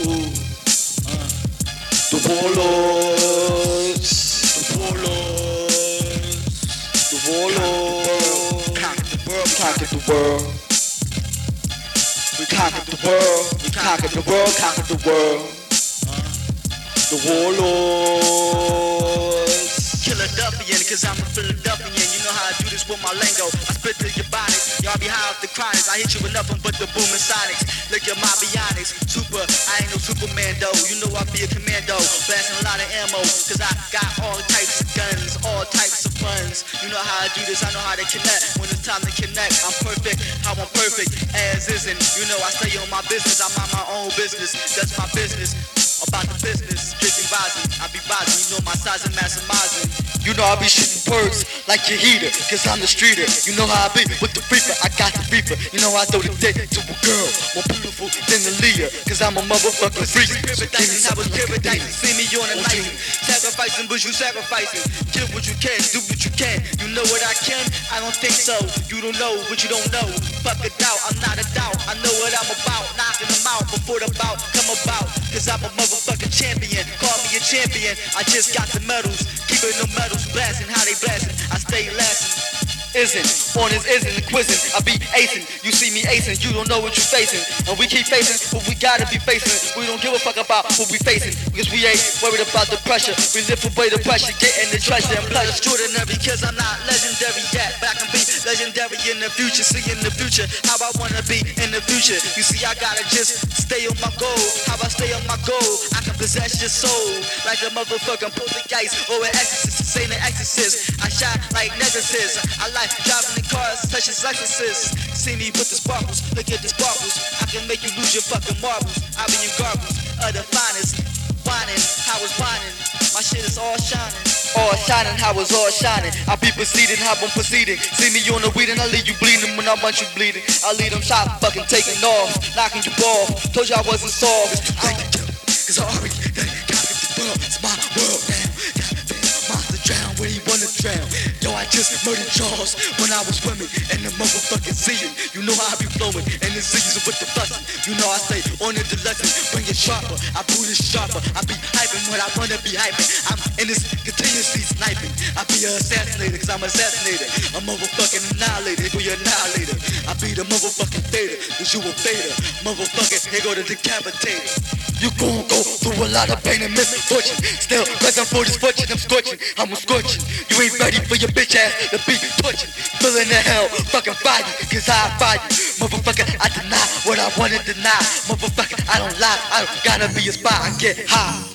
Ooh. Uh. The. The. Conquered the world. Conquered the world. We conquered the world. We conquered the world. Conquered the world. The warlords. Cause I'm a Philadelphian. You know how I do this with my lingo. I spit to your bodies. Y'all be high off the chronics. I hit you with nothing but the booming sonics. Look at my bionics. Super, I ain't no Superman though. You know I be a commando. Blasting a lot of ammo. Cause I got all types of guns, all types of funds. You know how I do this, I know how to connect. When it's time to connect, I'm perfect. How I'm perfect, as isn't. You know I stay on my business. I'm on my own business. That's my business. About the business, strictly rising. I be rising, you know my size and maximizing. You know I be shooting birds like your heater, cause I'm the streeter. You know how I be with the reaper, I got the reaper. You know I throw the dick to a girl more beautiful than the Leah, cause I'm a motherfucking freak. So give me I was something like a. See me on a license. Sacrificing, but you sacrificing. Kill what you can, do what you can. You know what I can? I don't think so. You don't know what you don't know. Fuck a doubt, I'm not a doubt. I know what I'm about. Knocking them out before the bout come about. Cause I'm a motherfucking champion. Call me a champion. I just got the medals. Keeping the medals blasting. How they blasting? I stay lasting. Isn't on his isn't quizzing. I be acing. You see me acing, you don't know what you're facing. And we keep facing what we gotta be facing. We don't give a fuck about what we facing. Because we ain't worried about the pressure. We lift away the pressure, getting the treasure and pleasure. extraordinary cause I'm not legendary yet But I can be legendary in the future See in the future how I wanna be in the future You see I gotta just stay on my goal How I stay on my goal I can possess your soul Like a motherfucking poltergeist Or an exorcist, exorcist. I shine like necklaces I like driving the cars as Lexuses See me with the sparkles, look at the sparkles. I can make you lose your fucking marbles. I be in garbage. Of the finest. Whining, how it's whining. My shit is all shining. All shining, how it's all shining. I be proceeding, how I'm proceeding. See me on the weed and I leave you bleeding when I want you bleeding. I leave them shot fucking taking off, knocking you off. Told you I wasn't soft. I don't kill, cause I already conquered the world. It's my world I just murdered Charles when I was swimming in the motherfucking sea. You know how I be flowing and the season with the blessing. You know I stay on the lesson, bring it sharper. I pull it sharper. I be hyping what I wanna be hyping. I'm in this continuously sniping. I be a assassinator cause I'm assassinated. A motherfucking annihilator, we annihilator. I be the motherfucking theta, cause you a theta. Motherfucking, here go the decapitator. You gon' go through a lot of pain and misfortune. Still, present for this fortune, I'm scorching, I'm scorching. You ain't ready for your bitch ass to be torching. Feeling the hell, fucking fight cause I fight you. Motherfucker, I deny what I wanna deny. Motherfucker, I don't lie, I don't gotta be a spy, I get high.